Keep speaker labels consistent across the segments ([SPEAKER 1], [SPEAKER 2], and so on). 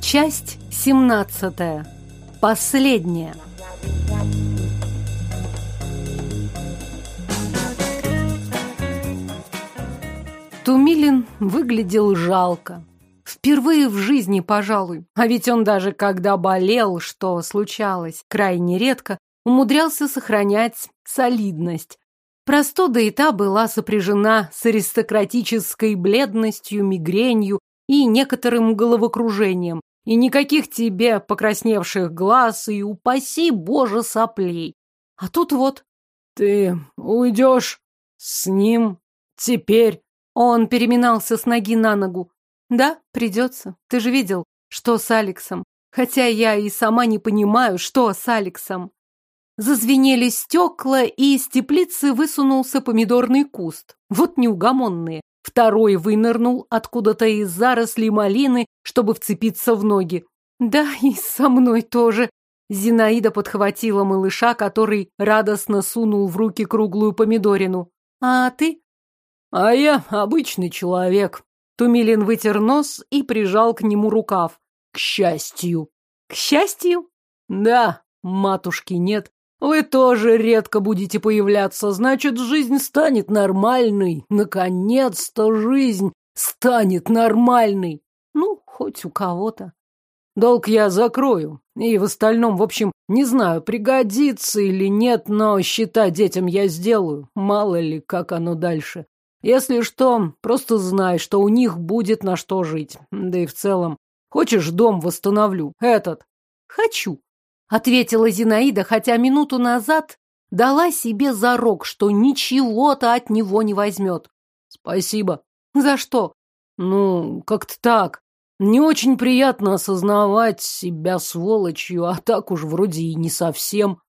[SPEAKER 1] Часть семнадцатая. Последняя. Тумилин выглядел жалко. Впервые в жизни, пожалуй. А ведь он даже когда болел, что случалось крайне редко, умудрялся сохранять солидность. Простуда и та была сопряжена с аристократической бледностью, мигренью и некоторым головокружением. И никаких тебе покрасневших глаз и, упаси боже, соплей. А тут вот...
[SPEAKER 2] Ты уйдешь с ним теперь?
[SPEAKER 1] Он переминался с ноги на ногу. Да, придется. Ты же видел, что с Алексом. Хотя я и сама не понимаю, что с Алексом. Зазвенели стекла, и из теплицы высунулся помидорный куст. Вот неугомонные. Второй вынырнул откуда-то из зарослей малины, чтобы вцепиться в ноги. Да, и со мной тоже. Зинаида подхватила малыша, который радостно сунул в руки круглую помидорину. А ты?
[SPEAKER 2] А я обычный человек.
[SPEAKER 1] Тумилин вытер нос и прижал к нему рукав.
[SPEAKER 2] К счастью.
[SPEAKER 1] К счастью?
[SPEAKER 2] Да, матушки нет. Вы тоже редко будете появляться, значит, жизнь станет нормальной. Наконец-то жизнь станет нормальной.
[SPEAKER 1] Ну, хоть у кого-то.
[SPEAKER 2] Долг я закрою. И в остальном, в общем, не знаю, пригодится или нет, но счета детям я сделаю. Мало ли, как оно дальше. Если что, просто знай, что у них будет на что жить. Да и в целом. Хочешь, дом восстановлю? Этот?
[SPEAKER 1] Хочу ответила Зинаида, хотя минуту назад дала себе зарок, что ничего-то от него не возьмет.
[SPEAKER 2] Спасибо.
[SPEAKER 1] За что?
[SPEAKER 2] Ну, как-то так. Не очень приятно осознавать себя сволочью, а так уж вроде и не совсем.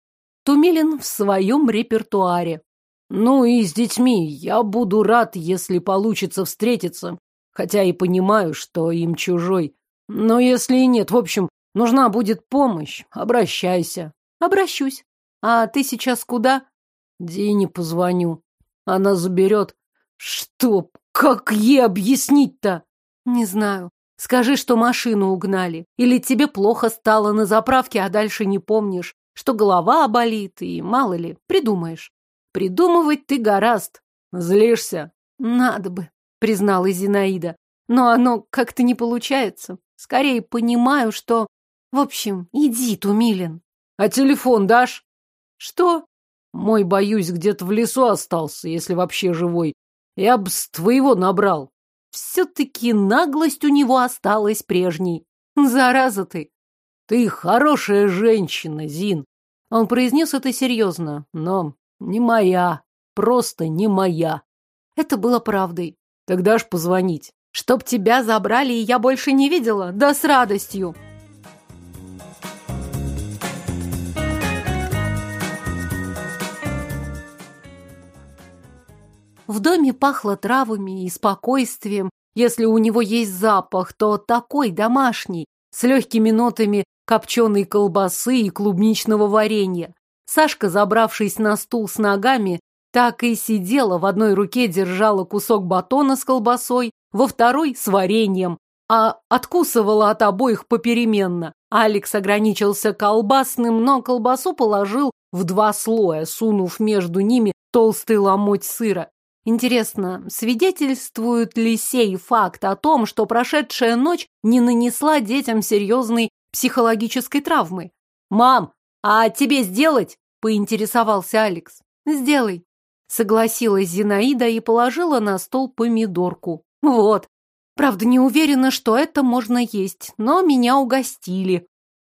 [SPEAKER 1] Тумилин в своем репертуаре.
[SPEAKER 2] Ну и с детьми я буду рад, если получится встретиться, хотя и понимаю, что им чужой. Но если и нет, в общем, Нужна будет помощь, обращайся.
[SPEAKER 1] Обращусь. А ты сейчас куда?
[SPEAKER 2] Дине позвоню. Она заберет. Что? Как ей объяснить-то?
[SPEAKER 1] Не знаю. Скажи, что машину угнали. Или тебе плохо стало на заправке, а дальше не помнишь. Что голова болит и мало ли, придумаешь. Придумывать ты гораст.
[SPEAKER 2] Злишься?
[SPEAKER 1] Надо бы, признала Зинаида. Но оно как-то не получается. Скорее понимаю, что в общем, иди, Тумилин.
[SPEAKER 2] А телефон дашь?
[SPEAKER 1] Что?
[SPEAKER 2] Мой, боюсь, где-то в лесу остался, если вообще живой. Я бы с твоего набрал.
[SPEAKER 1] Все-таки наглость у него осталась прежней. Зараза ты.
[SPEAKER 2] Ты хорошая женщина, Зин. Он произнес это серьезно, но не моя. Просто не моя.
[SPEAKER 1] Это было правдой.
[SPEAKER 2] Тогда ж позвонить.
[SPEAKER 1] Чтоб тебя забрали, и я больше не видела? Да с радостью. В доме пахло травами и спокойствием. Если у него есть запах, то такой домашний, с легкими нотами копченой колбасы и клубничного варенья. Сашка, забравшись на стул с ногами, так и сидела, в одной руке держала кусок батона с колбасой, во второй с вареньем, а откусывала от обоих попеременно. Алекс ограничился колбасным, но колбасу положил в два слоя, сунув между ними толстый ломоть сыра. Интересно, свидетельствует ли сей факт о том, что прошедшая ночь не нанесла детям серьезной психологической травмы? «Мам, а тебе сделать?» – поинтересовался Алекс. «Сделай», – согласилась Зинаида и положила на стол помидорку. «Вот. Правда, не уверена, что это можно есть, но меня угостили».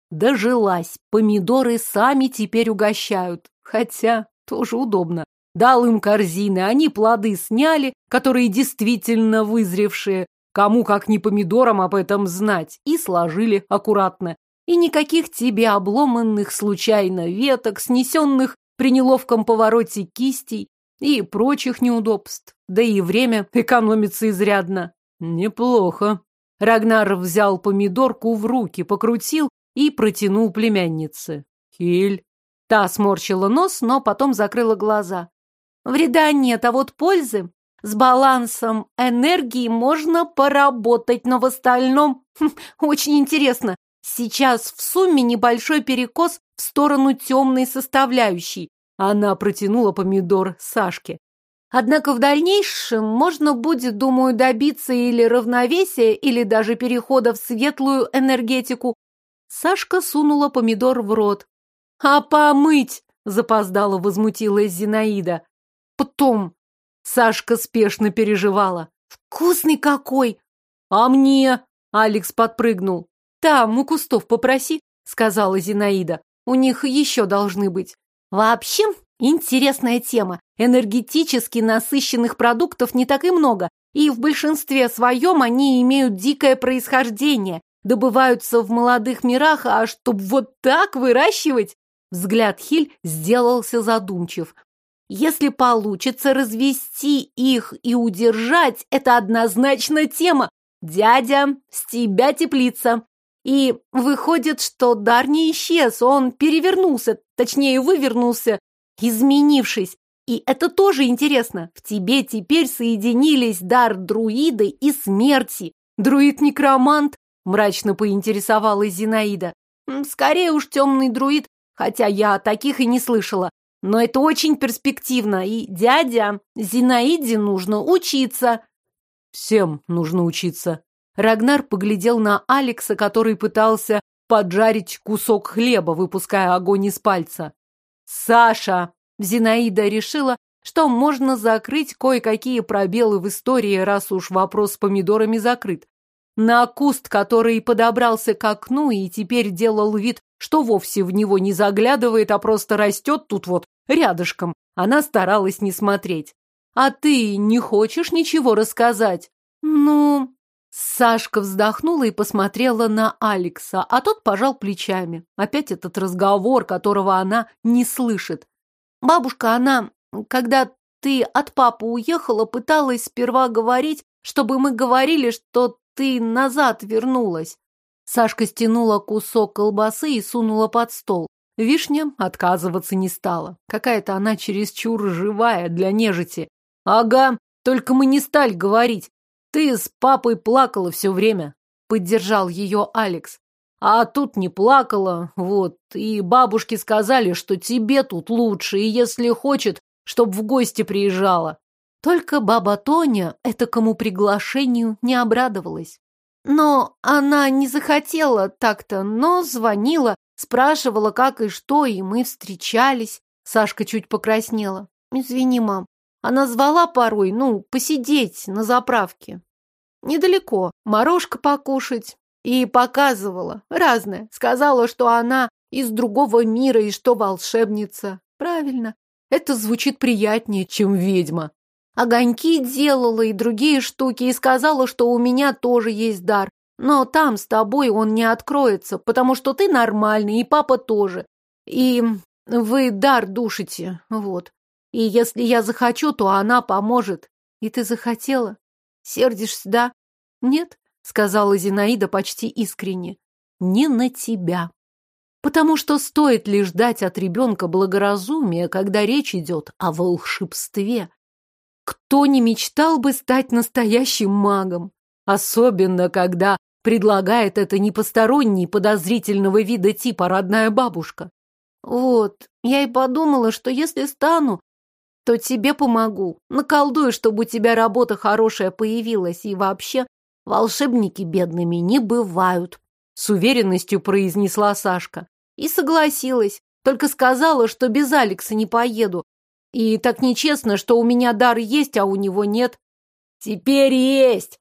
[SPEAKER 1] Дожилась. Помидоры сами теперь угощают. Хотя тоже удобно. Дал им корзины, они плоды сняли, которые действительно вызревшие, кому как не помидорам об этом знать, и сложили аккуратно. И никаких тебе обломанных случайно веток, снесенных при неловком повороте кистей и прочих неудобств. Да и время экономится изрядно.
[SPEAKER 2] Неплохо.
[SPEAKER 1] Рагнар взял помидорку в руки, покрутил и протянул племяннице.
[SPEAKER 2] Хиль.
[SPEAKER 1] Та сморщила нос, но потом закрыла глаза. Вреда нет, а вот пользы. С балансом энергии можно поработать, но в остальном хм, очень интересно. Сейчас в сумме небольшой перекос в сторону темной составляющей. Она протянула помидор Сашке. Однако в дальнейшем можно будет, думаю, добиться или равновесия, или даже перехода в светлую энергетику. Сашка сунула помидор в рот. «А помыть?» – запоздала возмутилась Зинаида. «Потом». Сашка спешно переживала. «Вкусный какой!» «А мне?» – Алекс подпрыгнул. «Там, у кустов попроси», – сказала Зинаида. «У них еще должны быть». «Вообще, интересная тема. Энергетически насыщенных продуктов не так и много, и в большинстве своем они имеют дикое происхождение, добываются в молодых мирах, а чтоб вот так выращивать...» Взгляд Хиль сделался задумчив. Если получится развести их и удержать, это однозначно тема. Дядя, с тебя теплица. И выходит, что дар не исчез, он перевернулся, точнее вывернулся, изменившись. И это тоже интересно. В тебе теперь соединились дар друида и смерти. Друид-некромант? Мрачно поинтересовалась Зинаида. Скорее уж темный друид, хотя я таких и не слышала. Но это очень перспективно, и дядя, Зинаиде нужно учиться.
[SPEAKER 2] Всем нужно учиться. Рагнар поглядел на Алекса, который пытался поджарить кусок хлеба, выпуская огонь из пальца.
[SPEAKER 1] «Саша!» Зинаида решила, что можно закрыть кое-какие пробелы в истории, раз уж вопрос с помидорами закрыт. На куст, который подобрался к окну и теперь делал вид, что вовсе в него не заглядывает, а просто растет тут вот рядышком, она старалась не смотреть. «А ты не хочешь ничего рассказать?» «Ну...» Сашка вздохнула и посмотрела на Алекса, а тот пожал плечами. Опять этот разговор, которого она не слышит. Бабушка, она, когда ты от папы уехала, пыталась сперва говорить, чтобы мы говорили, что ты назад вернулась. Сашка стянула кусок колбасы и сунула под стол. Вишня отказываться не стала. Какая-то она чересчур живая для нежити. Ага, только мы не стали говорить. Ты с папой плакала все время. Поддержал ее Алекс. А тут не плакала, вот. И бабушки сказали, что тебе тут лучше, и если хочет, чтоб в гости приезжала. Только баба Тоня этакому приглашению не обрадовалась. Но она не захотела так-то, но звонила, спрашивала, как и что, и мы встречались. Сашка чуть покраснела. Извини, мам. Она звала порой, ну, посидеть на заправке. Недалеко, морожка покушать. И показывала. Разное. Сказала, что она из другого мира и что волшебница. Правильно. Это звучит приятнее, чем ведьма. Огоньки делала и другие штуки, и сказала, что у меня тоже есть дар. Но там с тобой он не откроется, потому что ты нормальный, и папа тоже. И вы дар душите, вот. И если я захочу, то она поможет. И ты захотела? Сердишься, да? Нет? Сказала Зинаида почти искренне. Не на тебя. Потому что стоит ли ждать от ребенка благоразумия, когда речь идет о волшебстве? Кто не мечтал бы стать настоящим магом? Особенно, когда предлагает это не посторонний подозрительного вида типа родная бабушка. Вот, я и подумала, что если стану, то тебе помогу. Наколдую, чтобы у тебя работа хорошая появилась. И вообще, волшебники бедными не бывают. С уверенностью произнесла Сашка. И согласилась. Только сказала, что без Алекса не поеду. И так нечестно, что у меня дар есть, а у него нет. Теперь есть!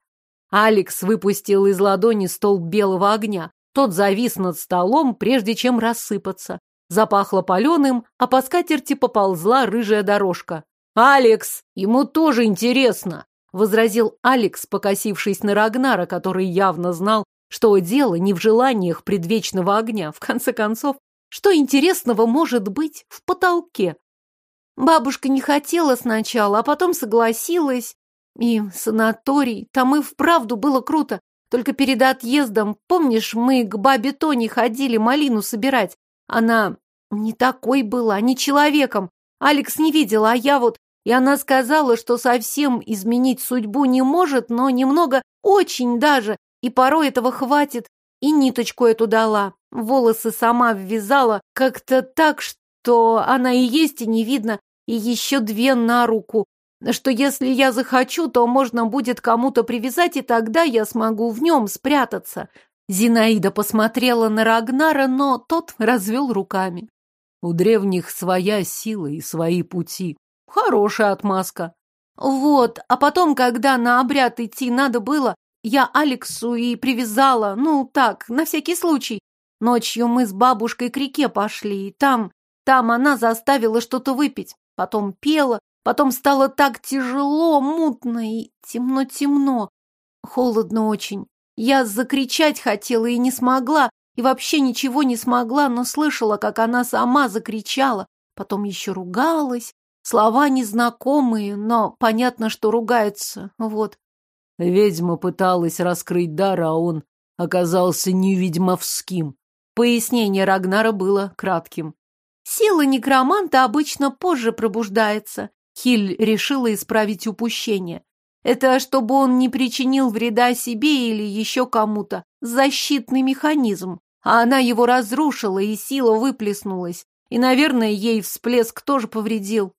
[SPEAKER 1] Алекс выпустил из ладони столб белого огня. Тот завис над столом, прежде чем рассыпаться. Запахло паленым, а по скатерти поползла рыжая дорожка. «Алекс! Ему тоже интересно!» — возразил Алекс, покосившись на Рагнара, который явно знал, что дело не в желаниях предвечного огня. В конце концов, что интересного может быть в потолке? Бабушка не хотела сначала, а потом согласилась. И санаторий, там и вправду было круто. Только перед отъездом, помнишь, мы к бабе Тони ходили малину собирать? Она не такой была, не человеком. Алекс не видела, а я вот И она сказала, что совсем изменить судьбу не может, но немного, очень даже, и порой этого хватит. И ниточку эту дала. Волосы сама ввязала как-то так, что она и есть, и не видно, и еще две на руку. Что если я захочу, то можно будет кому-то привязать, и тогда я смогу в нем спрятаться. Зинаида посмотрела на Рагнара, но тот развел руками.
[SPEAKER 2] У древних своя сила и свои пути. Хорошая отмазка.
[SPEAKER 1] Вот, а потом, когда на обряд идти надо было, я Алексу и привязала, ну так, на всякий случай. Ночью мы с бабушкой к реке пошли, и там, там она заставила что-то выпить. Потом пела, потом стало так тяжело, мутно и темно-темно. Холодно очень. Я закричать хотела и не смогла, и вообще ничего не смогла, но слышала, как она сама закричала, потом еще ругалась. Слова незнакомые, но понятно, что ругается. Вот.
[SPEAKER 2] Ведьма пыталась раскрыть дар, а он оказался неведьмовским.
[SPEAKER 1] Пояснение Рагнара было кратким. Сила некроманта обычно позже пробуждается. Хиль решила исправить упущение. Это чтобы он не причинил вреда себе или еще кому-то. Защитный механизм. А она его разрушила, и сила выплеснулась. И, наверное, ей всплеск тоже повредил.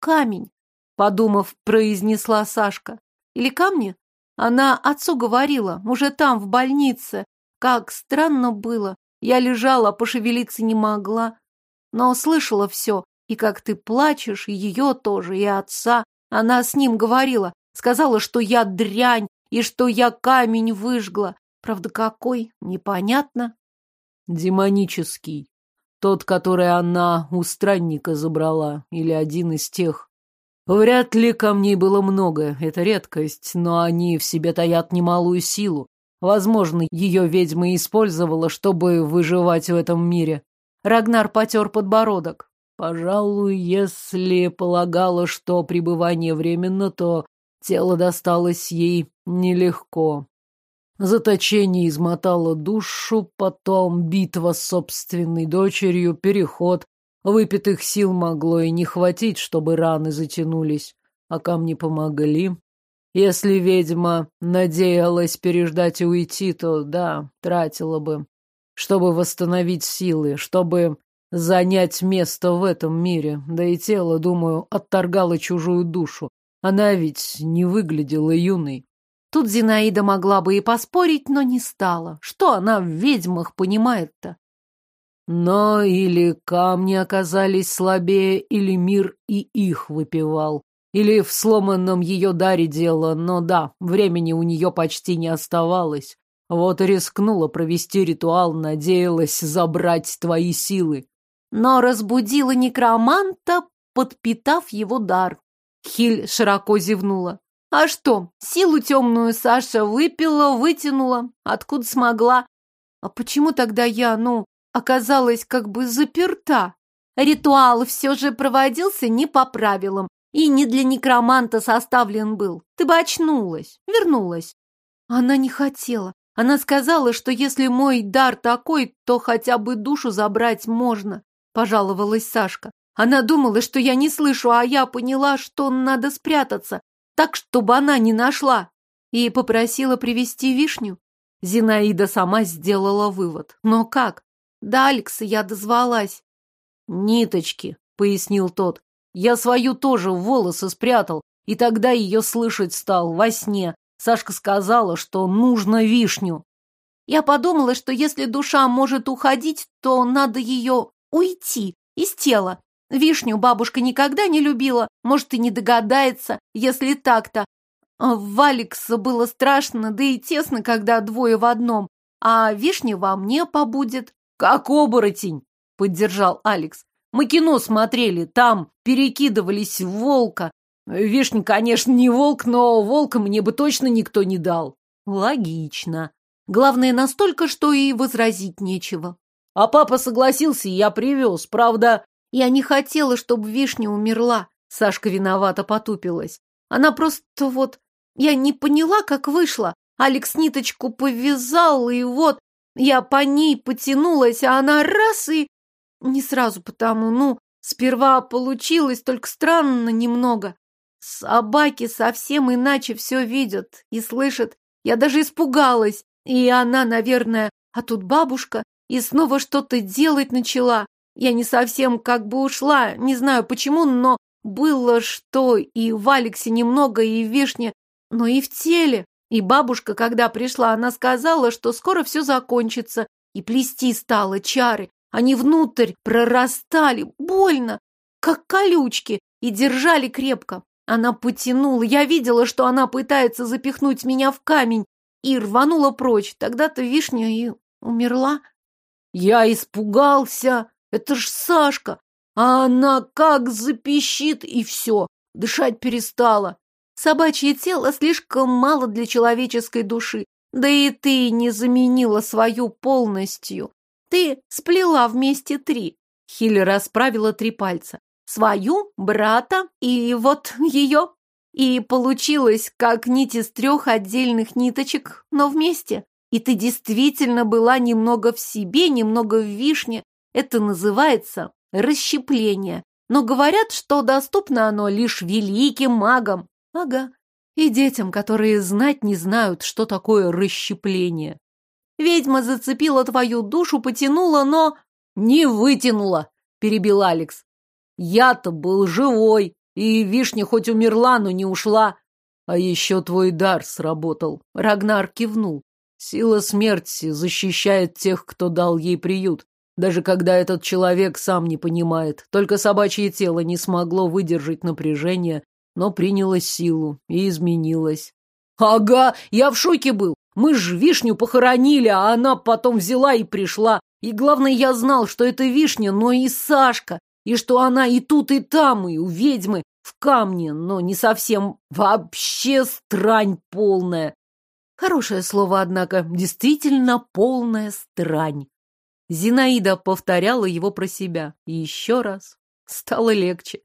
[SPEAKER 1] Камень, подумав, произнесла Сашка. Или камни? Она отцу говорила, уже там, в больнице. Как странно было. Я лежала, пошевелиться не могла. Но слышала все. И как ты плачешь, и ее тоже, и отца. Она с ним говорила. Сказала, что я дрянь и что я камень выжгла. Правда, какой? Непонятно.
[SPEAKER 2] Демонический. Тот, который она у странника забрала, или один из тех. Вряд ли камней было много, это редкость, но они в себе таят немалую силу. Возможно, ее ведьма использовала, чтобы выживать в этом мире. Рагнар потер подбородок. Пожалуй, если полагала, что пребывание временно, то Тело досталось ей нелегко. Заточение измотало душу, потом битва с собственной дочерью, переход. Выпитых сил могло и не хватить, чтобы раны затянулись, а камни помогли. Если ведьма надеялась переждать и уйти, то да, тратила бы, чтобы восстановить силы, чтобы занять место в этом мире. Да и тело, думаю, отторгало чужую душу. Она ведь не выглядела юной.
[SPEAKER 1] Тут Зинаида могла бы и поспорить, но не стала. Что она в ведьмах понимает-то?
[SPEAKER 2] Но или камни оказались слабее, или мир и их выпивал. Или в сломанном ее даре дело, но да, времени у нее почти не оставалось. Вот и рискнула провести ритуал, надеялась забрать твои силы.
[SPEAKER 1] Но разбудила некроманта, подпитав его дар. Хиль широко зевнула. А что, силу темную Саша выпила, вытянула, откуда смогла. А почему тогда я, ну, оказалась как бы заперта? Ритуал все же проводился не по правилам и не для некроманта составлен был. Ты бы очнулась, вернулась. Она не хотела. Она сказала, что если мой дар такой, то хотя бы душу забрать можно, пожаловалась Сашка. Она думала, что я не слышу, а я поняла, что надо спрятаться, так, чтобы она не нашла. И попросила привезти вишню. Зинаида сама сделала вывод. Но как? До Алекса я дозвалась.
[SPEAKER 2] «Ниточки», — пояснил тот. «Я свою тоже в волосы спрятал, и тогда ее слышать стал во сне. Сашка сказала, что нужно вишню».
[SPEAKER 1] Я подумала, что если душа может уходить, то надо ее уйти из тела. Вишню бабушка никогда не любила, может, и не догадается, если так-то. А в Алекса было страшно, да и тесно, когда двое в одном, а вишня во мне побудет.
[SPEAKER 2] Как оборотень, поддержал Алекс. Мы кино смотрели, там перекидывались в волка. Вишня, конечно, не волк, но волка мне бы точно никто не дал.
[SPEAKER 1] Логично. Главное, настолько, что и возразить нечего.
[SPEAKER 2] А папа согласился, и я привез. Правда,
[SPEAKER 1] я не хотела, чтобы вишня умерла. Сашка виновато потупилась. Она просто вот... Я не поняла, как вышло. Алекс ниточку повязал, и вот я по ней потянулась, а она раз и... Не сразу потому, ну, сперва получилось, только странно немного. Собаки совсем иначе все видят и слышат. Я даже испугалась. И она, наверное, а тут бабушка, и снова что-то делать начала. Я не совсем как бы ушла, не знаю почему, но было что и в Алексе немного, и в Вишне, но и в теле. И бабушка, когда пришла, она сказала, что скоро все закончится, и плести стало чары. Они внутрь прорастали, больно, как колючки, и держали крепко. Она потянула, я видела, что она пытается запихнуть меня в камень, и рванула прочь. Тогда-то вишня и умерла. Я испугался. Это ж Сашка. А она как запищит, и все. Дышать перестала. Собачье тело слишком мало для человеческой души. Да и ты не заменила свою полностью. Ты сплела вместе три. Хилли расправила три пальца. Свою, брата и вот ее. И получилось, как нить из трех отдельных ниточек, но вместе. И ты действительно была немного в себе, немного в вишне. Это называется расщепление. Но говорят, что доступно оно лишь великим магам. Ага. И детям, которые знать не знают, что такое расщепление. Ведьма зацепила твою душу, потянула, но... Не вытянула, перебил Алекс. Я-то был живой, и вишня хоть умерла, но не ушла. А еще твой дар сработал. Рагнар кивнул. Сила смерти защищает тех, кто дал ей приют. Даже когда этот человек сам не понимает. Только собачье тело не смогло выдержать напряжение, но приняло силу и изменилось. Ага, я в шоке был. Мы ж вишню похоронили, а она потом взяла и пришла. И главное, я знал, что это вишня, но и Сашка и что она и тут, и там, и у ведьмы в камне, но не совсем вообще странь полная. Хорошее слово, однако, действительно полная странь. Зинаида повторяла его про себя. И еще раз. Стало легче.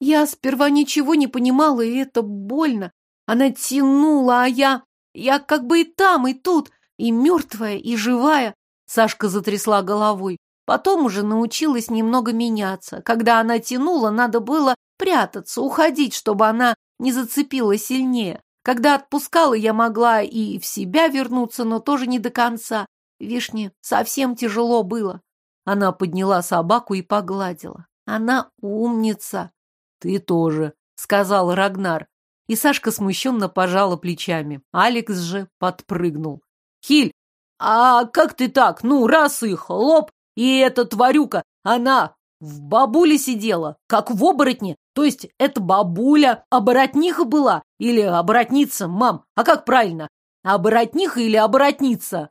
[SPEAKER 1] Я сперва ничего не понимала, и это больно. Она тянула, а я... Я как бы и там, и тут, и мертвая, и живая. Сашка затрясла головой. Потом уже научилась немного меняться. Когда она тянула, надо было прятаться, уходить, чтобы она не зацепила сильнее. Когда отпускала, я могла и в себя вернуться, но тоже не до конца. Вишне совсем тяжело было. Она подняла собаку и погладила. Она умница. Ты тоже, сказал Рагнар. И Сашка смущенно пожала плечами. Алекс же подпрыгнул. Хиль, а как ты так? Ну, раз их, лоб, и эта тварюка, она в бабуле сидела, как в оборотне. То есть эта бабуля оборотниха была или оборотница, мам? А как правильно? Оборотниха или оборотница?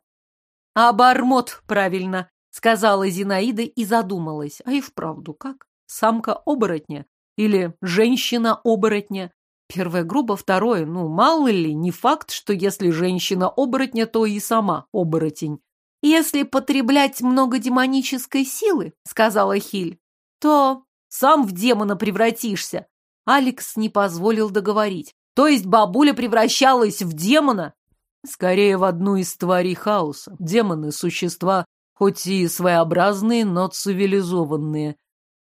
[SPEAKER 1] Обормот, правильно, сказала Зинаида и задумалась. А и вправду как? Самка оборотня или женщина-оборотня? Первое грубо, второе, ну, мало ли, не факт, что если женщина оборотня, то и сама оборотень. «Если потреблять много демонической силы, — сказала Хиль, — то сам в демона превратишься». Алекс не позволил договорить. «То есть бабуля превращалась в демона?» «Скорее, в одну из тварей хаоса. Демоны — существа, хоть и своеобразные, но цивилизованные,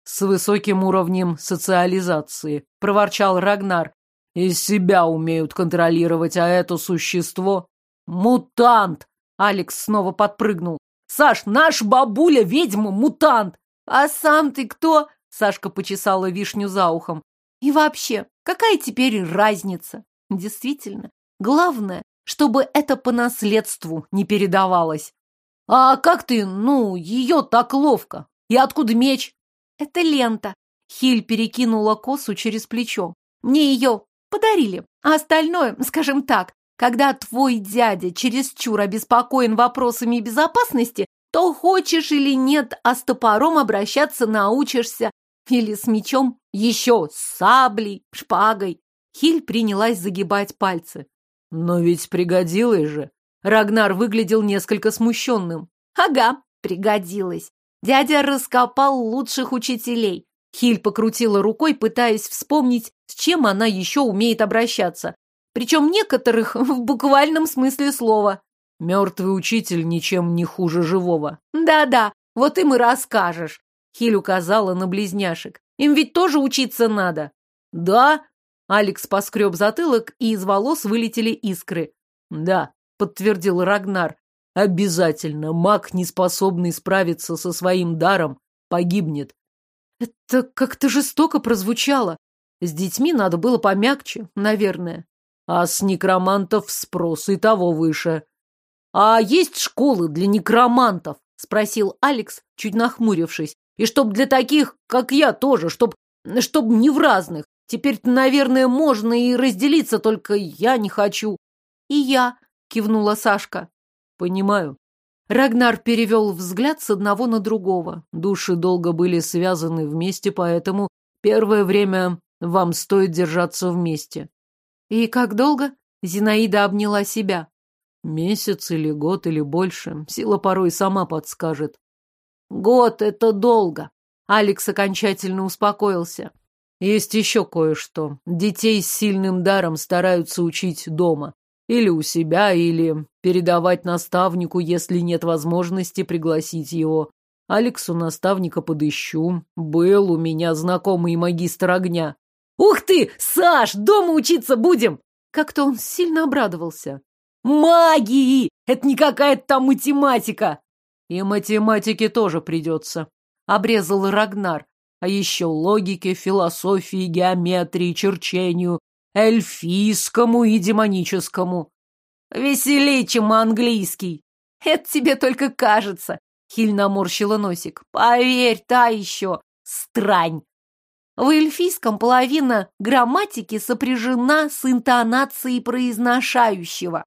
[SPEAKER 1] с высоким уровнем социализации», — проворчал Рагнар. «И себя умеют контролировать, а это существо — мутант!» Алекс снова подпрыгнул. «Саш, наш бабуля ведьма, мутант!» «А сам ты кто?» Сашка почесала вишню за ухом. «И вообще, какая теперь разница?» «Действительно, главное, чтобы это по наследству не передавалось». «А как ты, ну, ее так ловко? И откуда меч?» «Это лента». Хиль перекинула косу через плечо. «Мне ее подарили, а остальное, скажем так, когда твой дядя чересчур обеспокоен вопросами безопасности, то хочешь или нет, а с топором обращаться научишься. Или с мечом, еще с саблей, шпагой. Хиль принялась загибать пальцы. Но ведь пригодилось же. Рагнар выглядел несколько смущенным. Ага, пригодилось. Дядя раскопал лучших учителей. Хиль покрутила рукой, пытаясь вспомнить, с чем она еще умеет обращаться. Причем некоторых в буквальном смысле слова. Мертвый учитель ничем не хуже живого. Да-да, вот им и расскажешь. Хиль указала на близняшек. Им ведь тоже учиться надо. Да? Алекс поскреб затылок, и из волос вылетели искры.
[SPEAKER 2] Да, подтвердил Рагнар. Обязательно маг, не способный справиться со своим даром, погибнет.
[SPEAKER 1] Это как-то жестоко прозвучало. С детьми надо было помягче, наверное.
[SPEAKER 2] А с некромантов спрос и того выше.
[SPEAKER 1] А есть школы для некромантов? Спросил Алекс, чуть нахмурившись. И чтоб для таких, как я тоже, чтоб, чтоб не в разных. теперь наверное, можно и разделиться, только я не хочу. И я, кивнула Сашка.
[SPEAKER 2] Понимаю.
[SPEAKER 1] Рагнар перевел взгляд с одного на другого.
[SPEAKER 2] Души долго были связаны вместе, поэтому первое время вам стоит держаться вместе.
[SPEAKER 1] И как долго? Зинаида обняла себя.
[SPEAKER 2] Месяц или год или больше. Сила порой сама подскажет.
[SPEAKER 1] Год — это долго. Алекс окончательно успокоился.
[SPEAKER 2] Есть еще кое-что. Детей с сильным даром стараются учить дома. Или у себя, или передавать наставнику, если нет возможности пригласить его. Алексу наставника подыщу. Был у меня знакомый магистр огня.
[SPEAKER 1] «Ух ты! Саш, дома учиться будем!» Как-то он сильно обрадовался. «Магии! Это не какая-то там математика!»
[SPEAKER 2] «И математике тоже придется», — обрезал Рагнар. «А еще логике, философии, геометрии, черчению, эльфийскому и демоническому.
[SPEAKER 1] Веселей, чем английский. Это тебе только кажется. Хиль наморщила носик. Поверь, та еще странь. В эльфийском половина грамматики сопряжена с интонацией произношающего.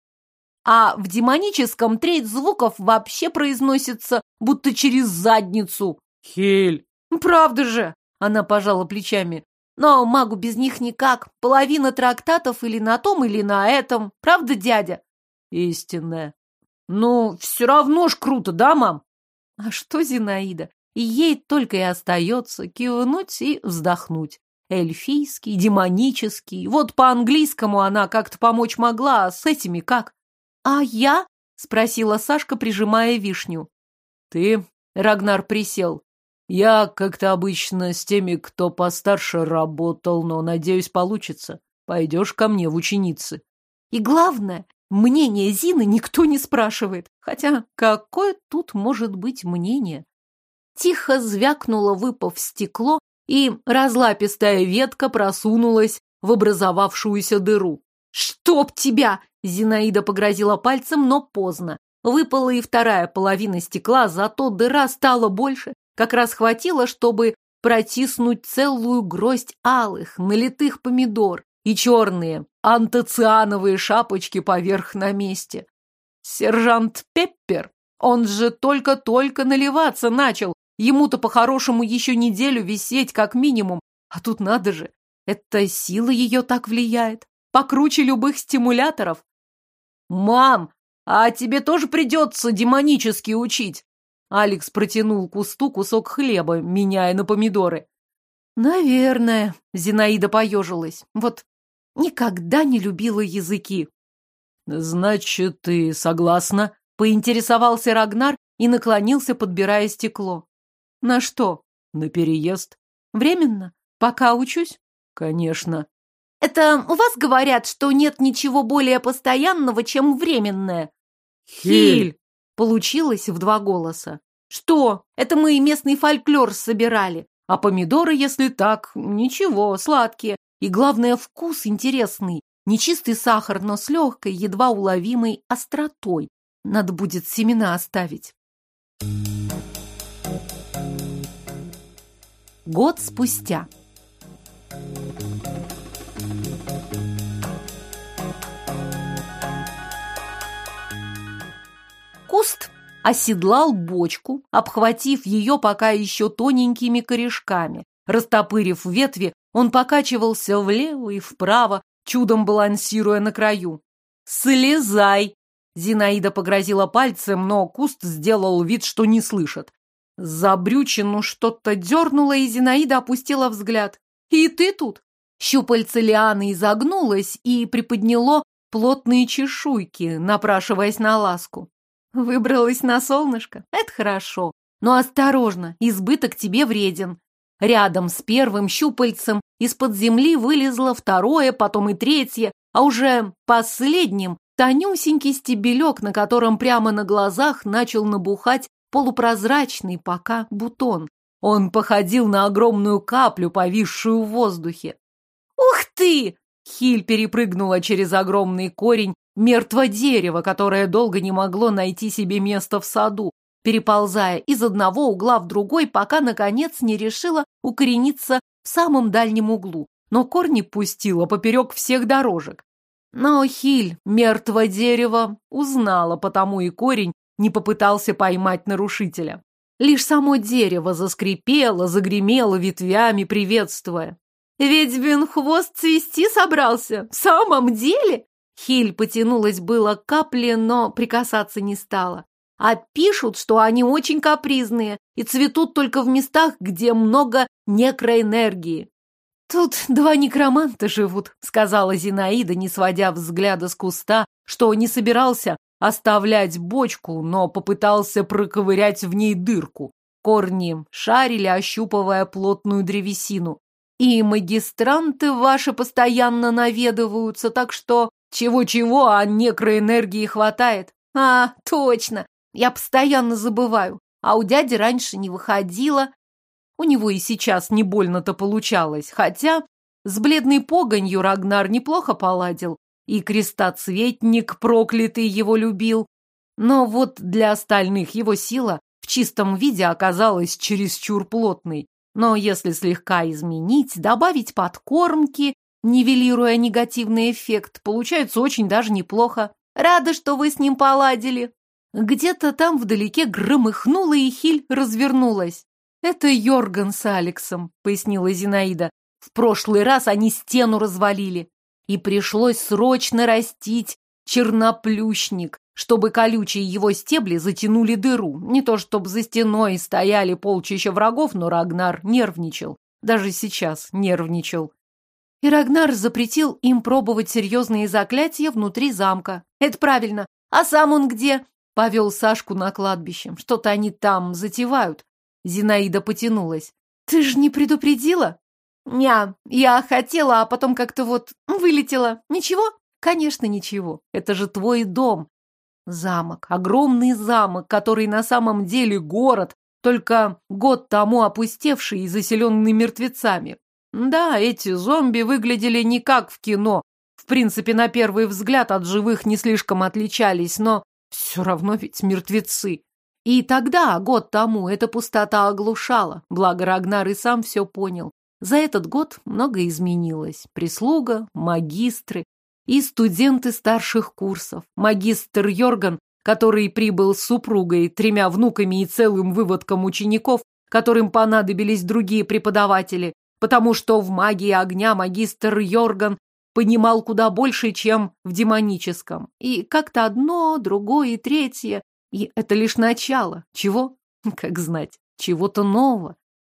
[SPEAKER 1] А в демоническом треть звуков вообще произносится, будто через задницу.
[SPEAKER 2] Хель.
[SPEAKER 1] Правда же, она пожала плечами. Но магу без них никак. Половина трактатов или на том, или на этом. Правда, дядя?
[SPEAKER 2] Истинная.
[SPEAKER 1] Ну, все равно ж круто, да, мам? А что Зинаида? И ей только и остается кивнуть и вздохнуть. Эльфийский, демонический. Вот по-английскому она как-то помочь могла, а с этими как? А я? Спросила Сашка, прижимая вишню.
[SPEAKER 2] Ты? Рагнар присел. Я как-то обычно с теми, кто постарше работал, но, надеюсь, получится. Пойдешь ко мне в ученицы.
[SPEAKER 1] И главное, мнение Зины никто не спрашивает. Хотя какое тут может быть мнение? Тихо звякнуло, выпав стекло, и разлапистая ветка просунулась в образовавшуюся дыру. «Чтоб тебя!» — Зинаида погрозила пальцем, но поздно. Выпала и вторая половина стекла, зато дыра стала больше, как раз хватило, чтобы протиснуть целую гроздь алых, налитых помидор и черные антоциановые шапочки поверх на месте. Сержант Пеппер, он же только-только наливаться начал, ему-то по-хорошему еще неделю висеть как минимум, а тут надо же, эта сила ее так влияет, покруче любых стимуляторов. «Мам, а тебе тоже придется демонически учить?» Алекс протянул кусту кусок хлеба, меняя на помидоры. «Наверное», — Зинаида поежилась. «Вот никогда не любила языки».
[SPEAKER 2] «Значит, ты согласна?»
[SPEAKER 1] — поинтересовался Рагнар и наклонился, подбирая стекло. «На что?»
[SPEAKER 2] «На переезд».
[SPEAKER 1] «Временно? Пока учусь?»
[SPEAKER 2] «Конечно».
[SPEAKER 1] «Это у вас говорят, что нет ничего более постоянного, чем временное?»
[SPEAKER 2] «Хиль!»
[SPEAKER 1] Получилось в два голоса. Что? Это мы и местный фольклор собирали. А помидоры, если так, ничего, сладкие. И главное, вкус интересный. Не чистый сахар, но с легкой, едва уловимой остротой. Надо будет семена оставить. Год спустя. Оседлал бочку, обхватив ее пока еще тоненькими корешками. Растопырив ветви, он покачивался влево и вправо, чудом балансируя на краю. «Слезай!» Зинаида погрозила пальцем, но куст сделал вид, что не слышит. За брючину что-то дернуло, и Зинаида опустила взгляд. «И ты тут?» Щупальце лианы изогнулось и приподняло плотные чешуйки, напрашиваясь на ласку. Выбралась на солнышко? Это хорошо. Но осторожно, избыток тебе вреден. Рядом с первым щупальцем из-под земли вылезло второе, потом и третье, а уже последним тонюсенький стебелек, на котором прямо на глазах начал набухать полупрозрачный пока бутон. Он походил на огромную каплю, повисшую в воздухе. «Ух ты!» Хиль перепрыгнула через огромный корень мертвого дерева, которое долго не могло найти себе место в саду, переползая из одного угла в другой, пока, наконец, не решила укорениться в самом дальнем углу, но корни пустила поперек всех дорожек. Но Хиль мертвое дерево узнала, потому и корень не попытался поймать нарушителя. Лишь само дерево заскрипело, загремело ветвями, приветствуя. «Ведьмин хвост цвести собрался? В самом деле?» Хиль потянулась было к капле, но прикасаться не стала. А пишут, что они очень капризные и цветут только в местах, где много некроэнергии. «Тут два некроманта живут», — сказала Зинаида, не сводя взгляда с куста, что не собирался оставлять бочку, но попытался проковырять в ней дырку. Корни шарили, ощупывая плотную древесину. И магистранты ваши постоянно наведываются, так что чего-чего, а некроэнергии хватает. А, точно, я постоянно забываю. А у дяди раньше не выходила. У него и сейчас не больно-то получалось, хотя с бледной погонью Рагнар неплохо поладил, и крестоцветник проклятый его любил. Но вот для остальных его сила в чистом виде оказалась чересчур плотной. Но если слегка изменить, добавить подкормки, нивелируя негативный эффект, получается очень даже неплохо. Рада, что вы с ним поладили. Где-то там вдалеке громыхнуло, и Хиль развернулась. «Это Йорган с Алексом», — пояснила Зинаида. «В прошлый раз они стену развалили, и пришлось срочно растить черноплющник, чтобы колючие его стебли затянули дыру. Не то чтобы за стеной стояли полчища врагов, но Рагнар нервничал. Даже сейчас нервничал. И Рагнар запретил им пробовать серьезные заклятия внутри замка. Это правильно. А сам он где? Повел Сашку на кладбище. Что-то они там затевают. Зинаида потянулась. «Ты же не предупредила?» «Ня, я хотела, а потом как-то вот вылетела. Ничего?» «Конечно, ничего. Это же твой дом. Замок, огромный замок, который на самом деле город, только год тому опустевший и заселенный мертвецами. Да, эти зомби выглядели не как в кино. В принципе, на первый взгляд от живых не слишком отличались, но все равно ведь мертвецы. И тогда, год тому, эта пустота оглушала, благо Рагнар и сам все понял. За этот год многое изменилось. Прислуга, магистры и студенты старших курсов. Магистр Йорган, который прибыл с супругой, тремя внуками и целым выводком учеников, которым понадобились другие преподаватели, потому что в магии огня магистр Йорган понимал куда больше, чем в демоническом. И как-то одно, другое и третье и это лишь начало. Чего? Как знать, чего-то нового.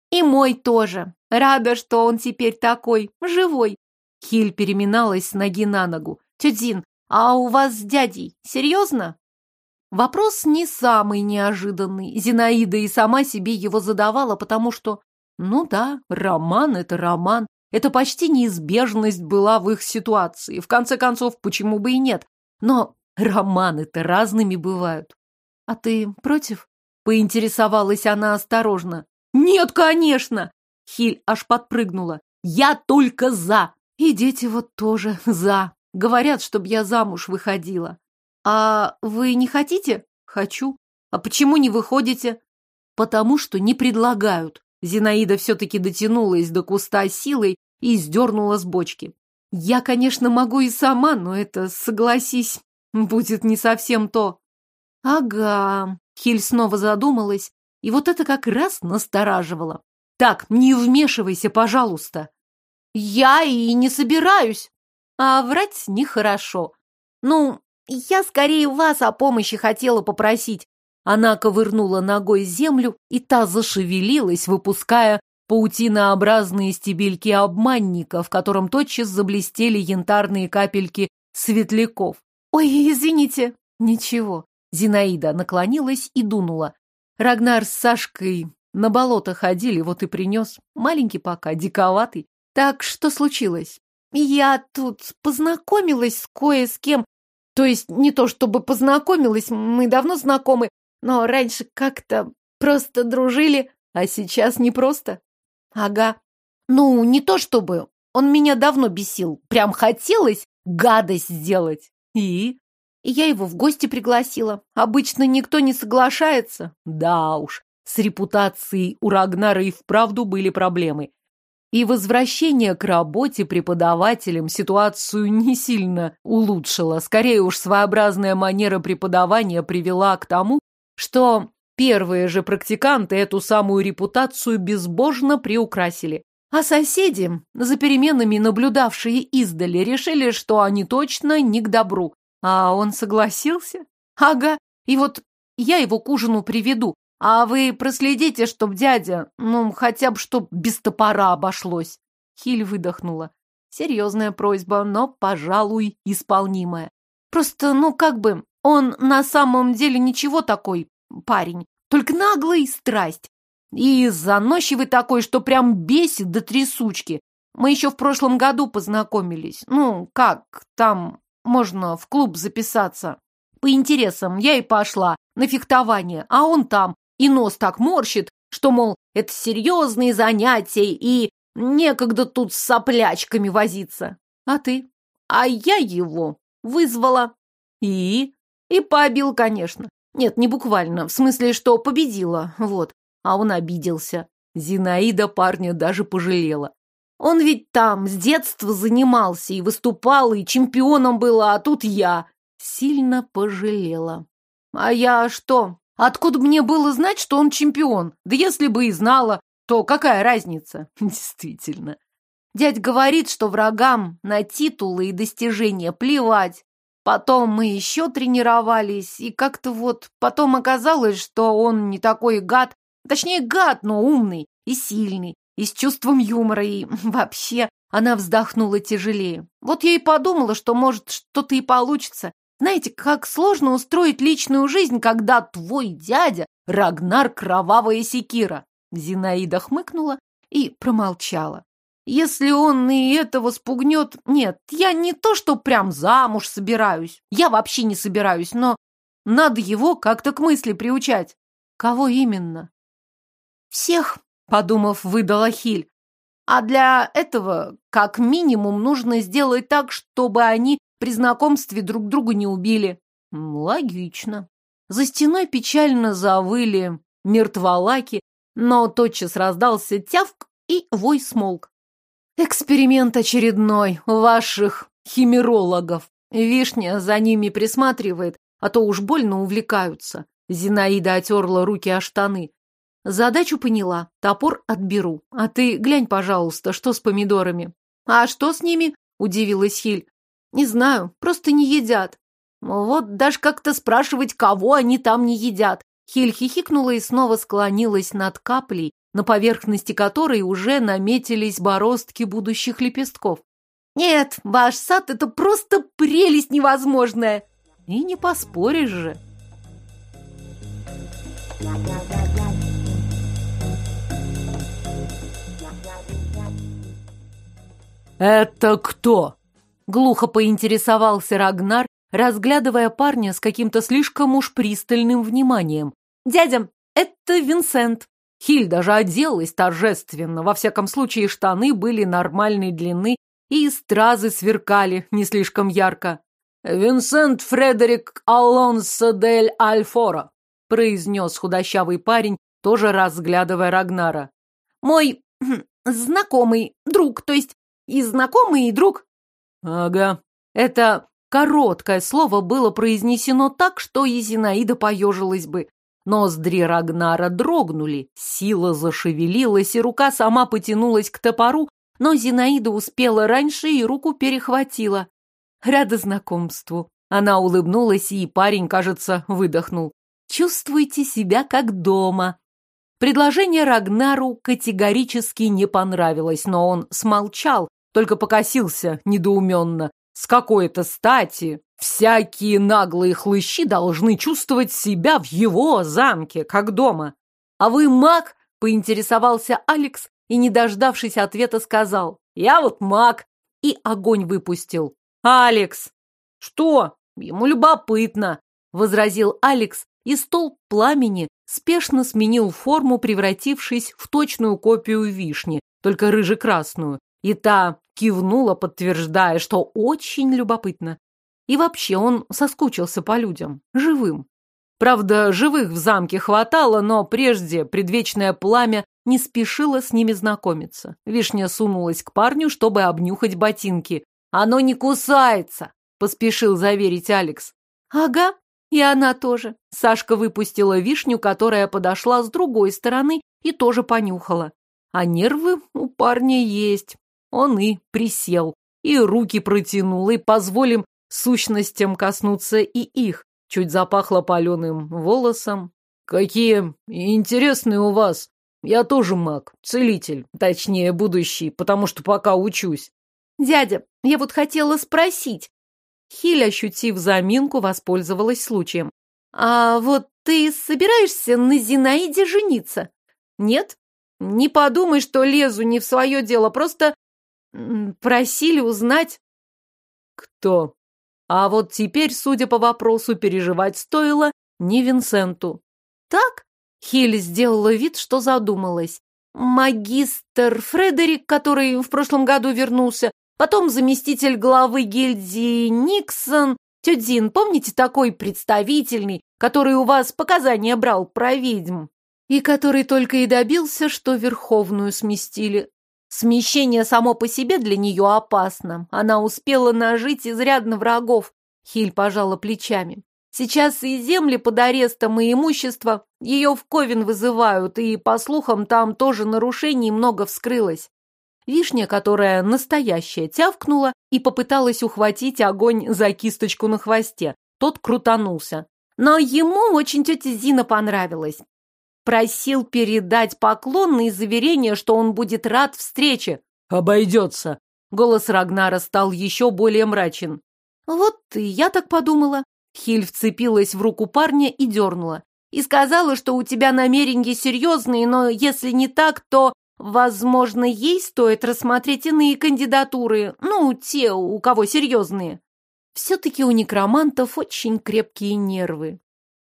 [SPEAKER 1] И мой тоже. Рада, что он теперь такой, живой. Хиль переминалась с ноги на ногу. Тетя а у вас с дядей серьезно? Вопрос не самый неожиданный. Зинаида и сама себе его задавала, потому что, ну да, роман — это роман. Это почти неизбежность была в их ситуации. В конце концов, почему бы и нет? Но романы-то разными бывают. «А ты против?» — поинтересовалась она осторожно. «Нет, конечно!» — Хиль аж подпрыгнула. «Я только за!» И дети вот тоже за. Говорят, чтобы я замуж выходила. «А вы не хотите?» «Хочу». «А почему не выходите?» «Потому что не предлагают». Зинаида все-таки дотянулась до куста силой и сдернула с бочки. «Я, конечно, могу и сама, но это, согласись, будет не совсем то». Ага, Хиль снова задумалась, и вот это как раз настораживало. Так, не вмешивайся, пожалуйста. Я и не собираюсь. А врать нехорошо. Ну, я скорее вас о помощи хотела попросить. Она ковырнула ногой землю, и та зашевелилась, выпуская паутинообразные стебельки обманника, в котором тотчас заблестели янтарные капельки светляков. «Ой, извините!» «Ничего, Зинаида наклонилась и дунула. Рагнар с Сашкой На болото ходили, вот и принес. Маленький пока, диковатый. Так что случилось? Я тут познакомилась с кое с кем. То есть не то чтобы познакомилась, мы давно знакомы, но раньше как-то просто дружили, а сейчас не просто. Ага. Ну, не то чтобы. Он меня давно бесил. Прям хотелось гадость сделать. И? И я его в гости пригласила. Обычно никто не соглашается. Да уж, с репутацией у Рагнара и вправду были проблемы. И возвращение к работе преподавателем ситуацию не сильно улучшило. Скорее уж, своеобразная манера преподавания привела к тому, что первые же практиканты эту самую репутацию безбожно приукрасили. А соседи, за переменами наблюдавшие издали, решили, что они точно не к добру. А он согласился? Ага, и вот я его к ужину приведу, а вы проследите, чтоб дядя, ну, хотя бы чтоб без топора обошлось. Хиль выдохнула. Серьезная просьба, но, пожалуй, исполнимая. Просто, ну, как бы, он на самом деле ничего такой парень, только наглый страсть. И заносчивый такой, что прям бесит до трясучки. Мы еще в прошлом году познакомились. Ну, как, там можно в клуб записаться. По интересам я и пошла на фехтование, а он там и нос так морщит, что, мол, это серьезные занятия и некогда тут с соплячками возиться. А ты? А я его вызвала. И? И побил, конечно. Нет, не буквально, в смысле, что победила, вот. А он обиделся. Зинаида парня даже пожалела. Он ведь там с детства занимался и выступал, и чемпионом был, а тут я. Сильно пожалела. А я что? Откуда мне было знать, что он чемпион? Да если бы и знала, то какая разница? Действительно. Дядь говорит, что врагам на титулы и достижения плевать. Потом мы еще тренировались, и как-то вот потом оказалось, что он не такой гад, точнее гад, но умный и сильный, и с чувством юмора, и вообще она вздохнула тяжелее. Вот я и подумала, что может что-то и получится. Знаете, как сложно устроить личную жизнь, когда твой дядя Рагнар Кровавая Секира. Зинаида хмыкнула и промолчала. Если он и этого спугнет... Нет, я не то, что прям замуж собираюсь. Я вообще не собираюсь, но надо его как-то к мысли приучать. Кого именно? Всех, подумав, выдала Хиль. А для этого, как минимум, нужно сделать так, чтобы они при знакомстве друг друга не убили. Логично. За стеной печально завыли мертволаки, но тотчас раздался тявк, и вой смолк. Эксперимент очередной ваших химерологов. Вишня за ними присматривает, а то уж больно увлекаются. Зинаида отерла руки о штаны. Задачу поняла. Топор отберу. А ты глянь, пожалуйста, что с помидорами. А что с ними? Удивилась Хиль. Не знаю, просто не едят. Вот даже как-то спрашивать, кого они там не едят. Хиль хихикнула и снова склонилась над каплей, на поверхности которой уже наметились бороздки будущих лепестков. «Нет, ваш сад — это просто прелесть невозможная!» И не поспоришь же.
[SPEAKER 2] «Это кто?»
[SPEAKER 1] — глухо поинтересовался Рагнар, разглядывая парня с каким-то слишком уж пристальным вниманием. «Дядя, это Винсент!» Хиль даже оделась торжественно, во всяком случае штаны были нормальной длины и стразы сверкали не слишком ярко.
[SPEAKER 2] «Винсент Фредерик Алонсо дель Альфора», произнес худощавый парень, тоже разглядывая Рагнара.
[SPEAKER 1] «Мой хм, знакомый друг, то есть и знакомый, и друг».
[SPEAKER 2] «Ага».
[SPEAKER 1] Это короткое слово было произнесено так, что и Зинаида поежилась бы. Ноздри Рагнара дрогнули, сила зашевелилась, и рука сама потянулась к топору, но Зинаида успела раньше и руку перехватила. Рада знакомству. Она улыбнулась, и парень, кажется, выдохнул. Чувствуйте себя как дома. Предложение Рагнару категорически не понравилось, но он смолчал, только покосился недоуменно. С какой-то стати всякие наглые хлыщи должны чувствовать себя в его замке, как дома. А вы маг? Поинтересовался Алекс и, не дождавшись ответа, сказал «Я вот маг!» и огонь выпустил. «Алекс!» «Что? Ему любопытно!» — возразил Алекс, и столб пламени спешно сменил форму, превратившись в точную копию вишни, только рыже-красную, и та кивнула, подтверждая, что очень любопытно. И вообще он соскучился по людям, живым. Правда, живых в замке хватало, но прежде предвечное пламя не спешило с ними знакомиться. Вишня сунулась к парню, чтобы обнюхать ботинки. «Оно не кусается!» — поспешил заверить Алекс. «Ага, и она тоже». Сашка выпустила вишню, которая подошла с другой стороны и тоже понюхала. А нервы у парня есть. Он и присел, и руки протянул, и позволим сущностям коснуться и их. Чуть запахло паленым волосом. «Какие интересные у вас!» Я тоже маг, целитель, точнее, будущий, потому что пока учусь. Дядя, я вот хотела спросить. Хиль, ощутив заминку, воспользовалась случаем. А вот ты собираешься на Зинаиде жениться? Нет? Не подумай, что лезу не в свое дело, просто просили узнать.
[SPEAKER 2] Кто? А вот теперь, судя по вопросу, переживать стоило не Винсенту.
[SPEAKER 1] Так? Хилли сделала вид, что задумалась. Магистр Фредерик, который в прошлом году вернулся, потом заместитель главы гильдии Никсон, Тёдзин, помните такой представительный, который у вас показания брал про ведьм? И который только и добился, что Верховную сместили. Смещение само по себе для нее опасно. Она успела нажить изрядно врагов. Хиль пожала плечами. Сейчас и земли под арестом, и имущество. Ее в Ковен вызывают, и, по слухам, там тоже нарушений много вскрылось. Вишня, которая настоящая, тявкнула и попыталась ухватить огонь за кисточку на хвосте. Тот крутанулся. Но ему очень тетя Зина понравилась. Просил передать поклон и заверение, что он будет рад встрече.
[SPEAKER 2] «Обойдется!»
[SPEAKER 1] Голос Рагнара стал еще более мрачен. «Вот и я так подумала. Хиль вцепилась в руку парня и дернула. И сказала, что у тебя намерения серьезные, но если не так, то, возможно, ей стоит рассмотреть иные кандидатуры, ну, те, у кого серьезные. Все-таки у некромантов очень крепкие нервы.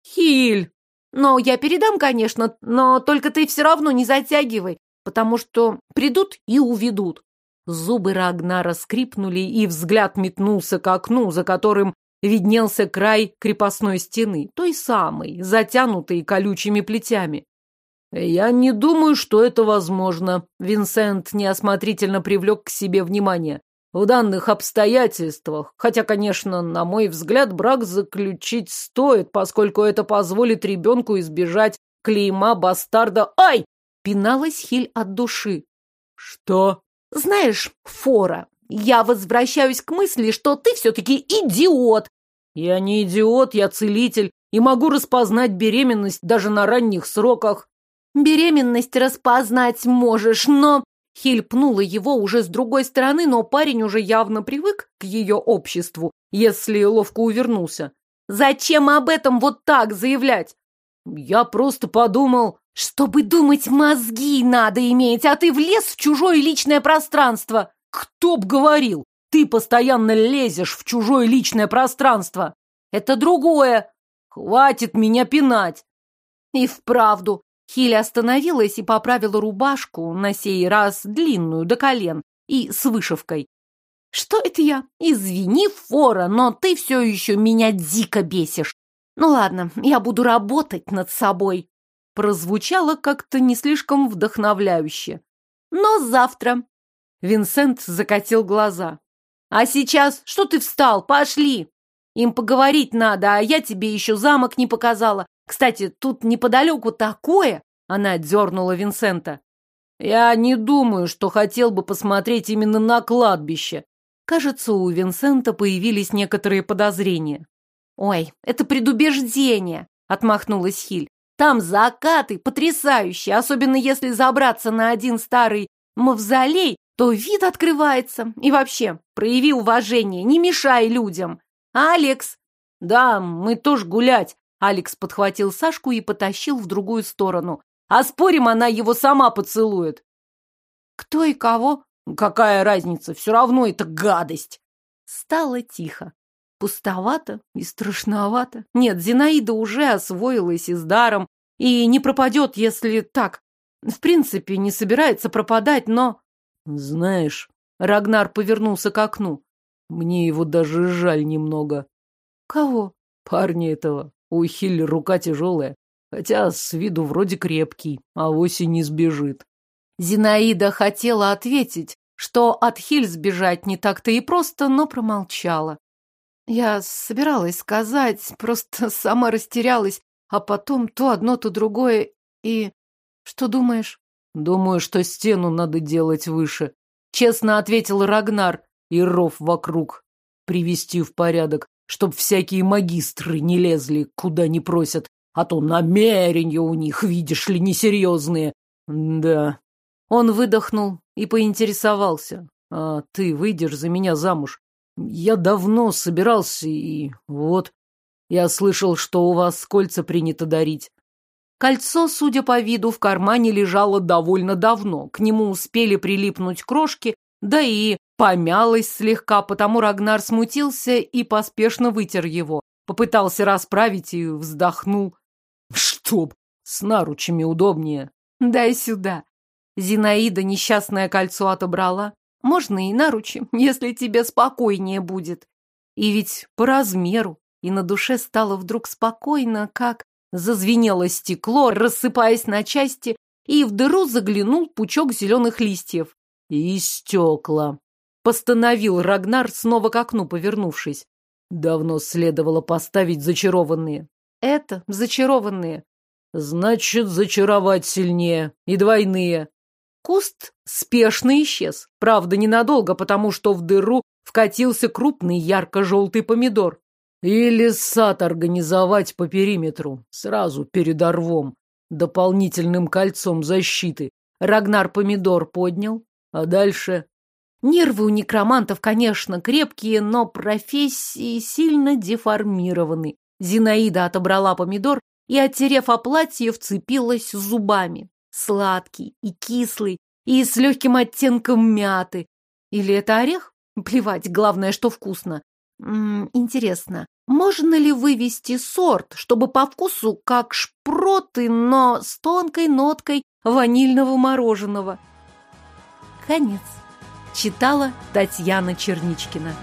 [SPEAKER 1] Хиль! Но я передам, конечно, но только ты все равно не затягивай, потому что придут и уведут. Зубы Рагнара скрипнули, и взгляд метнулся к окну, за которым виднелся край крепостной стены, той самой, затянутой колючими плетями. «Я не думаю, что это возможно», — Винсент неосмотрительно привлек к себе внимание. «В данных обстоятельствах, хотя, конечно, на мой взгляд, брак заключить стоит, поскольку это позволит ребенку избежать клейма бастарда. Ай!» — пиналась Хиль от души. «Что?» «Знаешь, Фора, я возвращаюсь к мысли, что ты все-таки идиот. Я не идиот, я целитель и могу распознать беременность даже на ранних сроках. Беременность распознать можешь, но... Хиль пнула его уже с другой стороны, но парень уже явно привык к ее обществу, если ловко увернулся. Зачем об этом вот так заявлять? Я просто подумал... Чтобы думать, мозги надо иметь, а ты влез в чужое личное пространство. Кто б говорил? Ты постоянно лезешь в чужое личное пространство. Это другое. Хватит меня пинать. И вправду. Хиля остановилась и поправила рубашку, на сей раз длинную, до колен, и с вышивкой. Что это я? Извини, Фора, но ты все еще меня дико бесишь. Ну ладно, я буду работать над собой. Прозвучало как-то не слишком вдохновляюще. Но завтра. Винсент закатил глаза. А сейчас что ты встал? Пошли! Им поговорить надо, а я тебе еще замок не показала. Кстати, тут неподалеку такое!» Она дернула Винсента. «Я не думаю, что хотел бы посмотреть именно на кладбище». Кажется, у Винсента появились некоторые подозрения. «Ой, это предубеждение!» — отмахнулась Хиль. «Там закаты потрясающие, особенно если забраться на один старый мавзолей то вид открывается. И вообще, прояви уважение, не мешай людям. Алекс! Да, мы тоже гулять. Алекс подхватил Сашку и потащил в другую сторону. А спорим, она его сама поцелует.
[SPEAKER 2] Кто и кого? Какая разница? Все равно это гадость. Стало тихо. Пустовато и страшновато. Нет, Зинаида уже освоилась и с даром, и не пропадет, если так. В принципе, не собирается пропадать, но...
[SPEAKER 1] Знаешь, Рагнар повернулся к окну. Мне его даже жаль немного.
[SPEAKER 2] Кого?
[SPEAKER 1] Парня этого. У Хилли рука тяжелая. Хотя с виду вроде крепкий, а осень не сбежит.
[SPEAKER 2] Зинаида хотела ответить, что от Хиль сбежать не так-то и просто, но промолчала. Я собиралась сказать, просто сама растерялась, а потом то одно, то другое, и... Что думаешь?
[SPEAKER 1] Думаю, что стену надо делать выше. Честно ответил Рагнар, и ров вокруг привести в порядок, чтоб всякие магистры не лезли, куда не просят, а то намерения у них, видишь ли, несерьезные. Да.
[SPEAKER 2] Он выдохнул и поинтересовался. А ты выйдешь за меня замуж?
[SPEAKER 1] Я давно собирался, и вот. Я слышал, что у вас кольца принято дарить.
[SPEAKER 2] Кольцо, судя по виду, в кармане лежало довольно давно. К нему успели прилипнуть крошки, да и помялось слегка, потому Рагнар смутился и поспешно вытер его. Попытался расправить и вздохнул.
[SPEAKER 1] Чтоб, с наручами удобнее.
[SPEAKER 2] Дай сюда. Зинаида несчастное кольцо отобрала. Можно и наручи, если тебе спокойнее будет. И ведь по размеру. И на душе стало вдруг спокойно, как зазвенело стекло, рассыпаясь на части, и в дыру заглянул пучок зеленых листьев.
[SPEAKER 1] И стекла. Постановил Рагнар, снова к окну повернувшись. Давно следовало поставить зачарованные.
[SPEAKER 2] Это зачарованные.
[SPEAKER 1] Значит, зачаровать сильнее. И двойные.
[SPEAKER 2] Куст спешно исчез. Правда, ненадолго, потому что в дыру вкатился крупный ярко-желтый помидор.
[SPEAKER 1] Или сад организовать по периметру, сразу перед орвом, дополнительным кольцом защиты. Рагнар помидор поднял, а дальше...
[SPEAKER 2] Нервы у некромантов, конечно, крепкие, но профессии сильно деформированы. Зинаида отобрала помидор и, оттерев о платье, вцепилась зубами. Сладкий и кислый, и с легким оттенком мяты. Или это орех? Плевать, главное, что вкусно. М -м, интересно, можно ли вывести сорт, чтобы по вкусу как шпроты, но с тонкой ноткой ванильного мороженого? Конец. Читала Татьяна Черничкина.